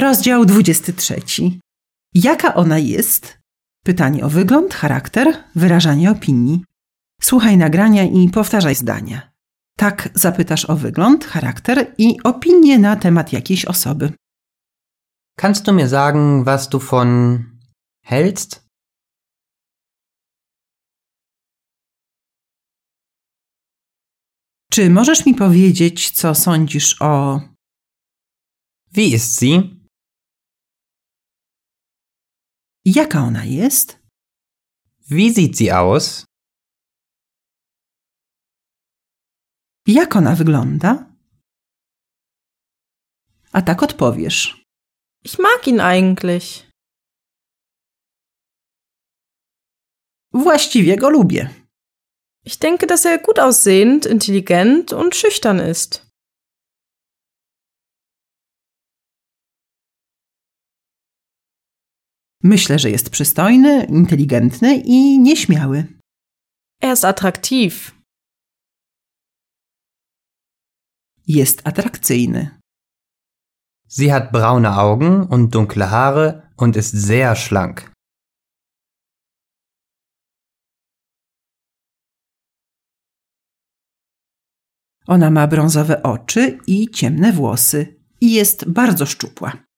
Rozdział 23. Jaka ona jest? Pytanie o wygląd, charakter, wyrażanie opinii. Słuchaj nagrania i powtarzaj zdania. Tak zapytasz o wygląd, charakter i opinię na temat jakiejś osoby. Kannst du mir sagen, was du von hältst? Czy możesz mi powiedzieć, co sądzisz o. Wie ist sie? Jaka ona jest? Wie sieht sie aus? Jak ona wygląda? A tak odpowiesz. Ich mag ihn eigentlich. Właściwie go lubię. Ich denke, dass er gut aussehend, intelligent und schüchtern ist. Myślę, że jest przystojny, inteligentny i nieśmiały. Er ist attraktiv. Jest atrakcyjny. Sie hat braune Augen und dunkle Haare und ist sehr schlank. Ona ma brązowe oczy i ciemne włosy i jest bardzo szczupła.